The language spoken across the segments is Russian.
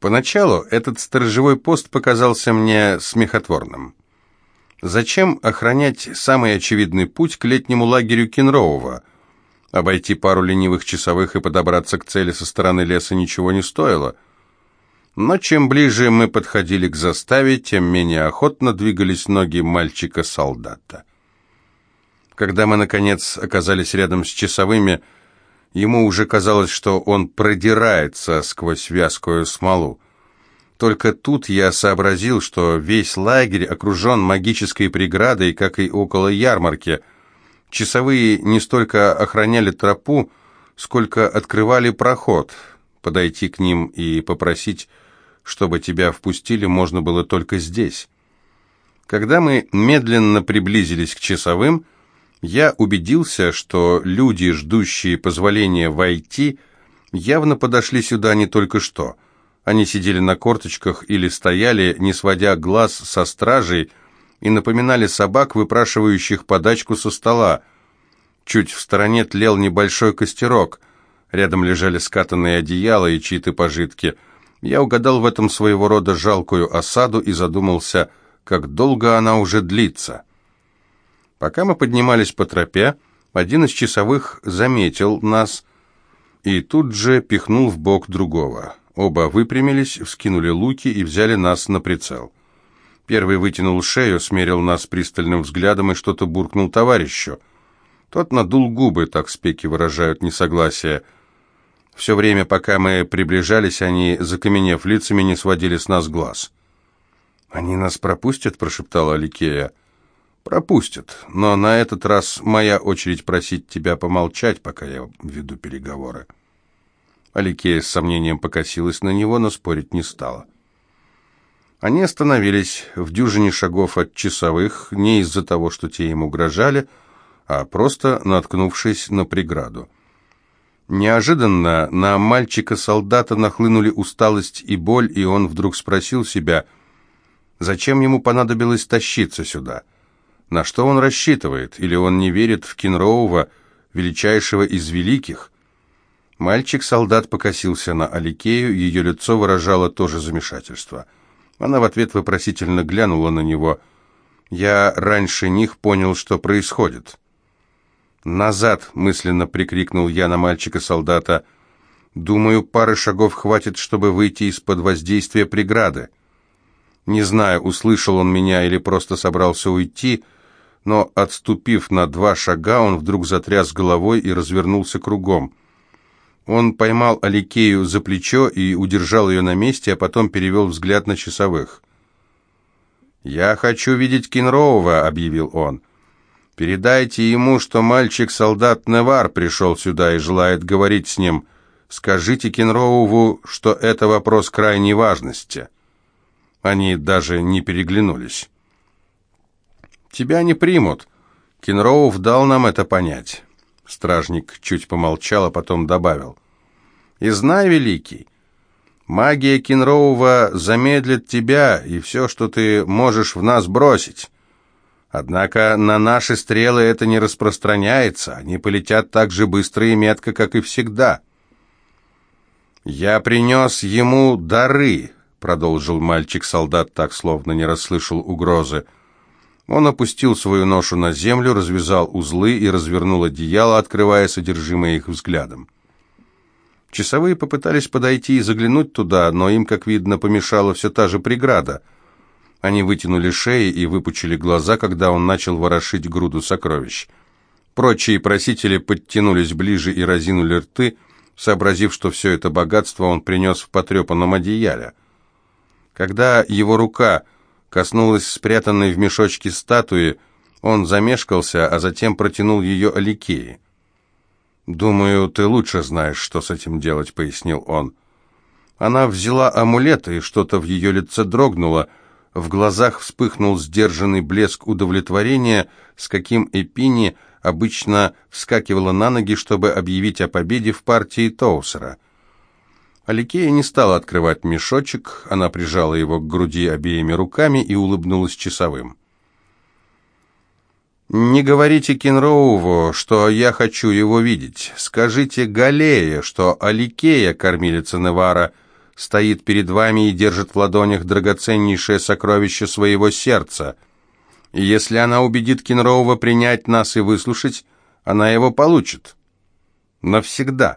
Поначалу этот сторожевой пост показался мне смехотворным. Зачем охранять самый очевидный путь к летнему лагерю Кенроува? Обойти пару ленивых часовых и подобраться к цели со стороны леса ничего не стоило. Но чем ближе мы подходили к заставе, тем менее охотно двигались ноги мальчика-солдата. Когда мы, наконец, оказались рядом с часовыми, ему уже казалось, что он продирается сквозь вязкую смолу. Только тут я сообразил, что весь лагерь окружен магической преградой, как и около ярмарки. Часовые не столько охраняли тропу, сколько открывали проход. Подойти к ним и попросить, чтобы тебя впустили, можно было только здесь. Когда мы медленно приблизились к часовым, я убедился, что люди, ждущие позволения войти, явно подошли сюда не только что – они сидели на корточках или стояли, не сводя глаз со стражей, и напоминали собак, выпрашивающих подачку со стола. Чуть в стороне тлел небольшой костерок. Рядом лежали скатанные одеяла и чьи-то пожитки. Я угадал в этом своего рода жалкую осаду и задумался, как долго она уже длится. Пока мы поднимались по тропе, один из часовых заметил нас и тут же пихнул в бок другого. Оба выпрямились, вскинули луки и взяли нас на прицел. Первый вытянул шею, смерил нас пристальным взглядом и что-то буркнул товарищу. Тот надул губы, так спеки выражают несогласие. Все время, пока мы приближались, они, закаменев лицами, не сводили с нас глаз. «Они нас пропустят?» – прошептала Аликея. «Пропустят, но на этот раз моя очередь просить тебя помолчать, пока я веду переговоры». Аликея с сомнением покосилась на него, но спорить не стала. Они остановились в дюжине шагов от часовых, не из-за того, что те им угрожали, а просто наткнувшись на преграду. Неожиданно на мальчика-солдата нахлынули усталость и боль, и он вдруг спросил себя, зачем ему понадобилось тащиться сюда? На что он рассчитывает? Или он не верит в Кенроува, величайшего из великих? Мальчик-солдат покосился на Аликею, ее лицо выражало тоже замешательство. Она в ответ вопросительно глянула на него. «Я раньше них понял, что происходит». «Назад!» — мысленно прикрикнул я на мальчика-солдата. «Думаю, пары шагов хватит, чтобы выйти из-под воздействия преграды». Не знаю, услышал он меня или просто собрался уйти, но, отступив на два шага, он вдруг затряс головой и развернулся кругом. Он поймал Аликею за плечо и удержал ее на месте, а потом перевел взгляд на часовых. «Я хочу видеть Кенроува», — объявил он. «Передайте ему, что мальчик-солдат Невар пришел сюда и желает говорить с ним. Скажите Кенроуву, что это вопрос крайней важности». Они даже не переглянулись. «Тебя не примут. Кенроув дал нам это понять». Стражник чуть помолчал, а потом добавил. «И знай, Великий, магия Кенроува замедлит тебя и все, что ты можешь в нас бросить. Однако на наши стрелы это не распространяется, они полетят так же быстро и метко, как и всегда». «Я принес ему дары», — продолжил мальчик-солдат так, словно не расслышал угрозы, — он опустил свою ношу на землю, развязал узлы и развернул одеяло, открывая содержимое их взглядом. Часовые попытались подойти и заглянуть туда, но им, как видно, помешала все та же преграда. Они вытянули шеи и выпучили глаза, когда он начал ворошить груду сокровищ. Прочие просители подтянулись ближе и разинули рты, сообразив, что все это богатство он принес в потрепанном одеяле. Когда его рука коснулась спрятанной в мешочке статуи, он замешкался, а затем протянул ее Аликее. «Думаю, ты лучше знаешь, что с этим делать», — пояснил он. Она взяла амулет, и что-то в ее лице дрогнуло. В глазах вспыхнул сдержанный блеск удовлетворения, с каким Эпини обычно вскакивала на ноги, чтобы объявить о победе в партии Тоусера — Аликея не стала открывать мешочек, она прижала его к груди обеими руками и улыбнулась часовым. «Не говорите Кенроуву, что я хочу его видеть. Скажите Галее, что Аликея, кормилица Невара, стоит перед вами и держит в ладонях драгоценнейшее сокровище своего сердца. И если она убедит Кенроува принять нас и выслушать, она его получит. Навсегда.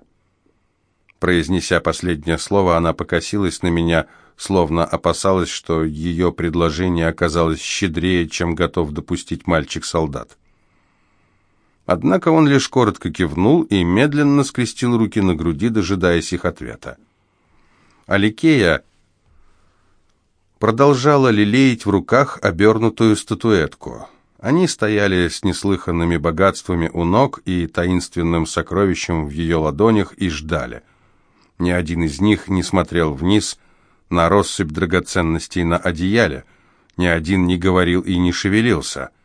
Произнеся последнее слово, она покосилась на меня, словно опасалась, что ее предложение оказалось щедрее, чем готов допустить мальчик-солдат. Однако он лишь коротко кивнул и медленно скрестил руки на груди, дожидаясь их ответа. Аликея продолжала лелеять в руках обернутую статуэтку. Они стояли с неслыханными богатствами у ног и таинственным сокровищем в ее ладонях и ждали. Ни один из них не смотрел вниз на россыпь драгоценностей на одеяле, ни один не говорил и не шевелился —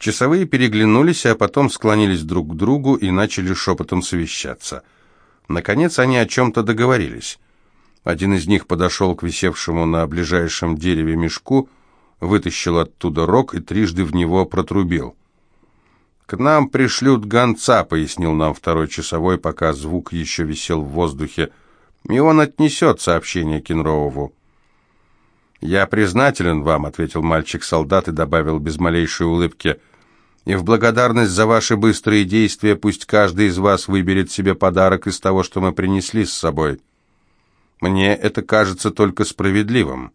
Часовые переглянулись, а потом склонились друг к другу и начали шепотом совещаться. Наконец они о чем-то договорились. Один из них подошел к висевшему на ближайшем дереве мешку, вытащил оттуда рог и трижды в него протрубил. «К нам пришлют гонца», — пояснил нам второй часовой, пока звук еще висел в воздухе, и он отнесет сообщение Кенрову. «Я признателен вам», — ответил мальчик-солдат и добавил без малейшей улыбки — и в благодарность за ваши быстрые действия пусть каждый из вас выберет себе подарок из того, что мы принесли с собой. Мне это кажется только справедливым».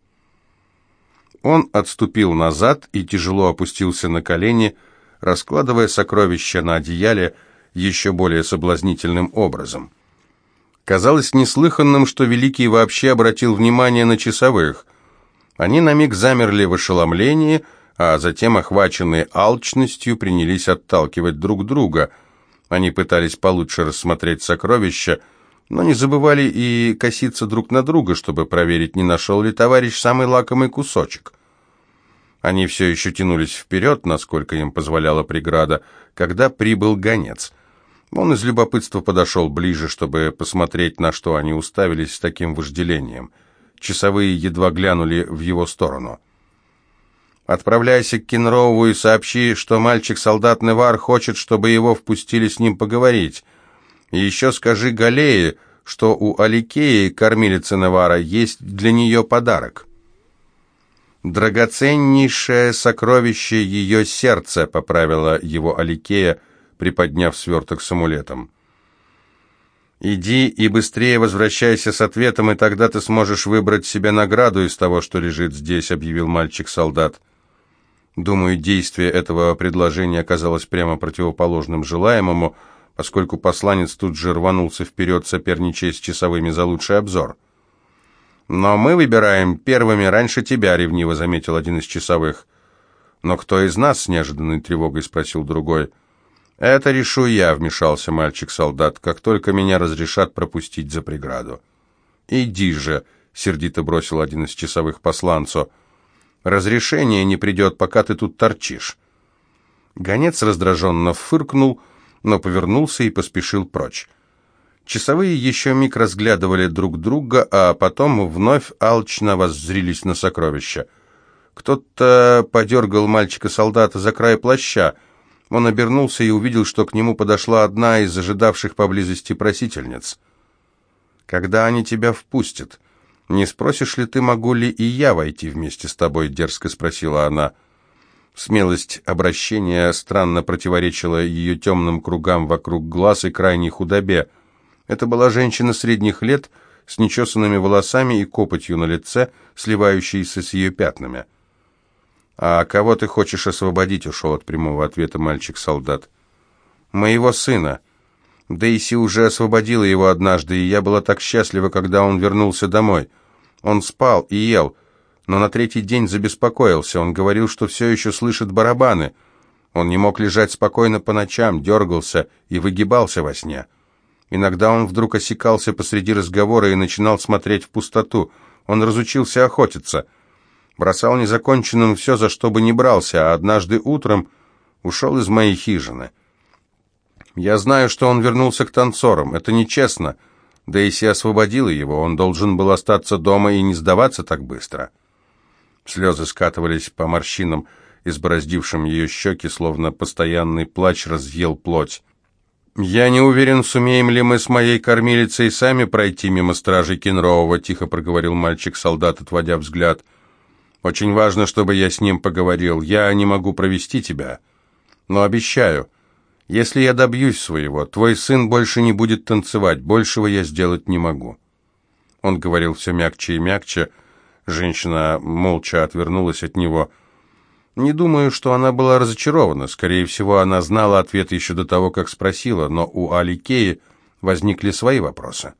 Он отступил назад и тяжело опустился на колени, раскладывая сокровища на одеяле еще более соблазнительным образом. Казалось неслыханным, что Великий вообще обратил внимание на часовых. Они на миг замерли в ошеломлении, а затем, охваченные алчностью, принялись отталкивать друг друга. Они пытались получше рассмотреть сокровища, но не забывали и коситься друг на друга, чтобы проверить, не нашел ли товарищ самый лакомый кусочек. Они все еще тянулись вперед, насколько им позволяла преграда, когда прибыл гонец. Он из любопытства подошел ближе, чтобы посмотреть, на что они уставились с таким вожделением. Часовые едва глянули в его сторону. Отправляйся к Кенроуву и сообщи, что мальчик-солдат Невар хочет, чтобы его впустили с ним поговорить. И еще скажи Галее, что у Аликеи, кормилицы Невара, есть для нее подарок. «Драгоценнейшее сокровище ее сердца», — поправила его Аликея, приподняв сверток с амулетом. «Иди и быстрее возвращайся с ответом, и тогда ты сможешь выбрать себе награду из того, что лежит здесь», — объявил мальчик-солдат. Думаю, действие этого предложения оказалось прямо противоположным желаемому, поскольку посланец тут же рванулся вперед, соперничая с часовыми за лучший обзор. «Но мы выбираем первыми раньше тебя», — ревниво заметил один из часовых. «Но кто из нас?» — с неожиданной тревогой спросил другой. «Это решу я», — вмешался мальчик-солдат, «как только меня разрешат пропустить за преграду». «Иди же», — сердито бросил один из часовых посланцу, — Разрешение не придет, пока ты тут торчишь». Гонец раздраженно фыркнул, но повернулся и поспешил прочь. Часовые еще миг разглядывали друг друга, а потом вновь алчно воззрились на сокровища. Кто-то подергал мальчика-солдата за край плаща. Он обернулся и увидел, что к нему подошла одна из ожидавших поблизости просительниц. «Когда они тебя впустят?» «Не спросишь ли ты, могу ли и я войти вместе с тобой?» — дерзко спросила она. Смелость обращения странно противоречила ее темным кругам вокруг глаз и крайней худобе. Это была женщина средних лет, с нечесанными волосами и копотью на лице, сливающейся с ее пятнами. «А кого ты хочешь освободить?» — ушел от прямого ответа мальчик-солдат. «Моего сына. Дейси уже освободила его однажды, и я была так счастлива, когда он вернулся домой. Он спал и ел, но на третий день забеспокоился. Он говорил, что все еще слышит барабаны. Он не мог лежать спокойно по ночам, дергался и выгибался во сне. Иногда он вдруг осекался посреди разговора и начинал смотреть в пустоту. Он разучился охотиться. Бросал незаконченным все, за что бы не брался, а однажды утром ушел из моей хижины. Я знаю, что он вернулся к танцорам. Это нечестно. Дейси освободила его. Он должен был остаться дома и не сдаваться так быстро. Слезы скатывались по морщинам, избороздившим ее щеки, словно постоянный плач разъел плоть. «Я не уверен, сумеем ли мы с моей кормилицей сами пройти мимо стражи Кенроова», — тихо проговорил мальчик-солдат, отводя взгляд. «Очень важно, чтобы я с ним поговорил. Я не могу провести тебя, но обещаю, если я добьюсь своего, твой сын больше не будет танцевать, большего я сделать не могу». Он говорил все мягче и мягче. Женщина молча отвернулась от него. Не думаю, что она была разочарована. Скорее всего, она знала ответ еще до того, как спросила, но у Аликеи возникли свои вопросы.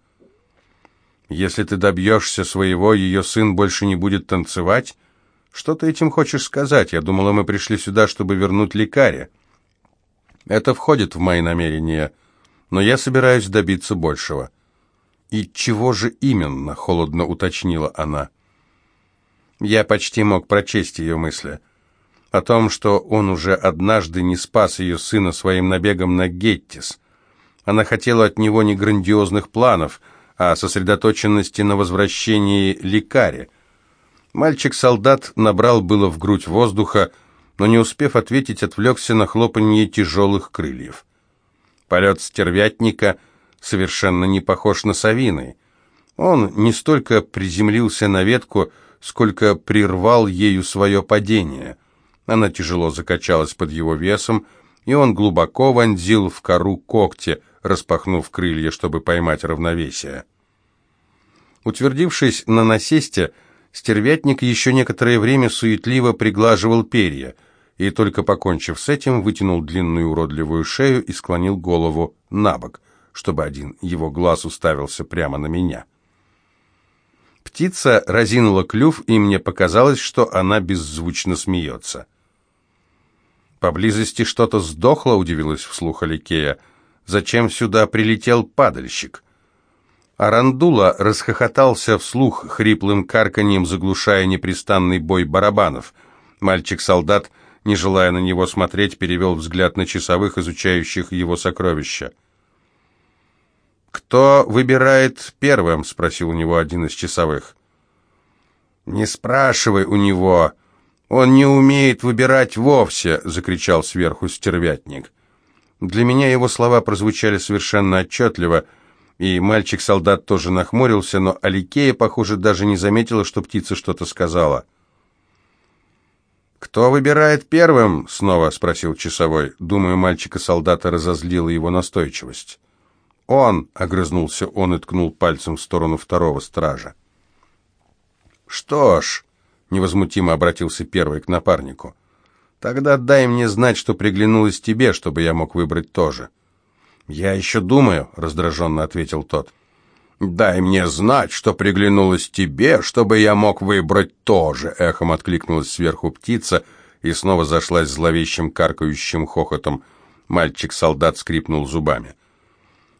«Если ты добьешься своего, ее сын больше не будет танцевать? Что ты этим хочешь сказать? Я думала, мы пришли сюда, чтобы вернуть лекаря». «Это входит в мои намерения, но я собираюсь добиться большего». «И чего же именно?» — холодно уточнила она. Я почти мог прочесть ее мысли. О том, что он уже однажды не спас ее сына своим набегом на Геттис. Она хотела от него не грандиозных планов, а сосредоточенности на возвращении лекаря. Мальчик-солдат набрал было в грудь воздуха, но, не успев ответить, отвлекся на хлопанье тяжелых крыльев. Полет стервятника — совершенно не похож на совиный. Он не столько приземлился на ветку, сколько прервал ею свое падение. Она тяжело закачалась под его весом, и он глубоко вонзил в кору когти, распахнув крылья, чтобы поймать равновесие. Утвердившись на насесте, стервятник еще некоторое время суетливо приглаживал перья, и только покончив с этим, вытянул длинную уродливую шею и склонил голову на бок – чтобы один его глаз уставился прямо на меня. Птица разинула клюв, и мне показалось, что она беззвучно смеется. «Поблизости что-то сдохло», — удивилась вслух Аликея. «Зачем сюда прилетел падальщик?» Арандула расхохотался вслух хриплым карканьем, заглушая непрестанный бой барабанов. Мальчик-солдат, не желая на него смотреть, перевел взгляд на часовых, изучающих его сокровища. «Кто выбирает первым?» — спросил у него один из часовых. «Не спрашивай у него. Он не умеет выбирать вовсе!» — закричал сверху стервятник. Для меня его слова прозвучали совершенно отчетливо, и мальчик-солдат тоже нахмурился, но Аликея, похоже, даже не заметила, что птица что-то сказала. «Кто выбирает первым?» — снова спросил часовой. Думаю, мальчика-солдата разозлила его настойчивость. «Он!» — огрызнулся он и ткнул пальцем в сторону второго стража. «Что ж», — невозмутимо обратился первый к напарнику, «тогда дай мне знать, что приглянулось тебе, чтобы я мог выбрать тоже». «Я еще думаю», — раздраженно ответил тот. «Дай мне знать, что приглянулось тебе, чтобы я мог выбрать тоже», — эхом откликнулась сверху птица и снова зашлась зловещим каркающим хохотом. Мальчик-солдат скрипнул зубами.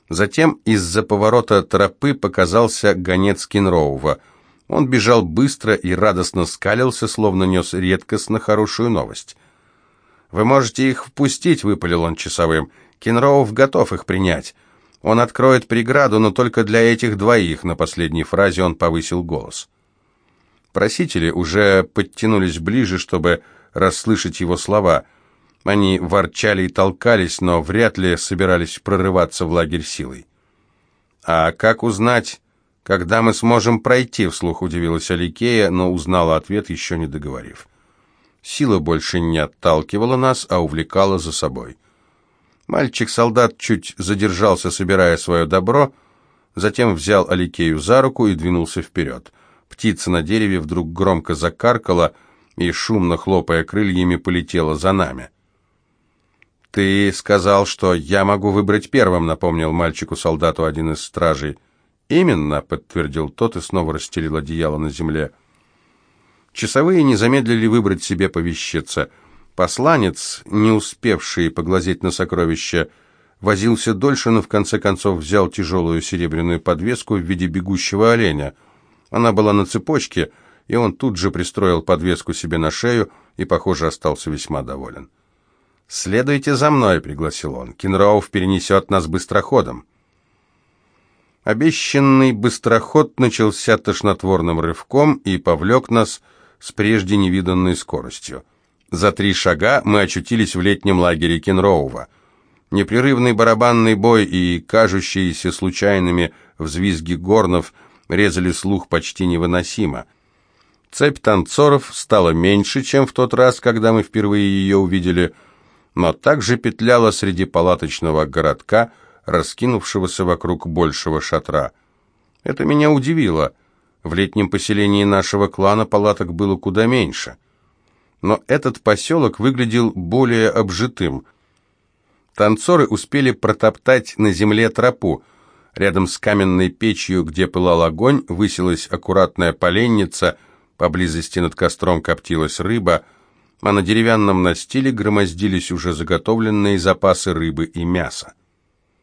Затем из-за поворота тропы показался гонец Кенроува. Он бежал быстро и радостно скалился, словно нес редкостно хорошую новость. «Вы можете их впустить», — выпалил он часовым. «Кенроув готов их принять. Он откроет преграду, но только для этих двоих», — на последней фразе он повысил голос. Просители уже подтянулись ближе, чтобы расслышать его слова — они ворчали и толкались, но вряд ли собирались прорываться в лагерь силой. «А как узнать, когда мы сможем пройти?» — вслух удивилась Аликея, но узнала ответ, еще не договорив. Сила больше не отталкивала нас, а увлекала за собой. Мальчик-солдат чуть задержался, собирая свое добро, затем взял Аликею за руку и двинулся вперед. Птица на дереве вдруг громко закаркала и, шумно хлопая крыльями, полетела за нами. «Ты сказал, что я могу выбрать первым», — напомнил мальчику-солдату один из стражей. «Именно», — подтвердил тот и снова расстелил одеяло на земле. Часовые не замедлили выбрать себе повещица. Посланец, не успевший поглазеть на сокровища, возился дольше, но в конце концов взял тяжелую серебряную подвеску в виде бегущего оленя. Она была на цепочке, и он тут же пристроил подвеску себе на шею и, похоже, остался весьма доволен. «Следуйте за мной», — пригласил он. «Кенроуф перенесет нас быстроходом». Обещанный быстроход начался тошнотворным рывком и повлек нас с прежде невиданной скоростью. За три шага мы очутились в летнем лагере Кенроува. Непрерывный барабанный бой и кажущиеся случайными взвизги горнов резали слух почти невыносимо. Цепь танцоров стала меньше, чем в тот раз, когда мы впервые ее увидели, но также петляла среди палаточного городка, раскинувшегося вокруг большего шатра. Это меня удивило. В летнем поселении нашего клана палаток было куда меньше. Но этот поселок выглядел более обжитым. Танцоры успели протоптать на земле тропу. Рядом с каменной печью, где пылал огонь, высилась аккуратная поленница, поблизости над костром коптилась рыба, а на деревянном настиле громоздились уже заготовленные запасы рыбы и мяса.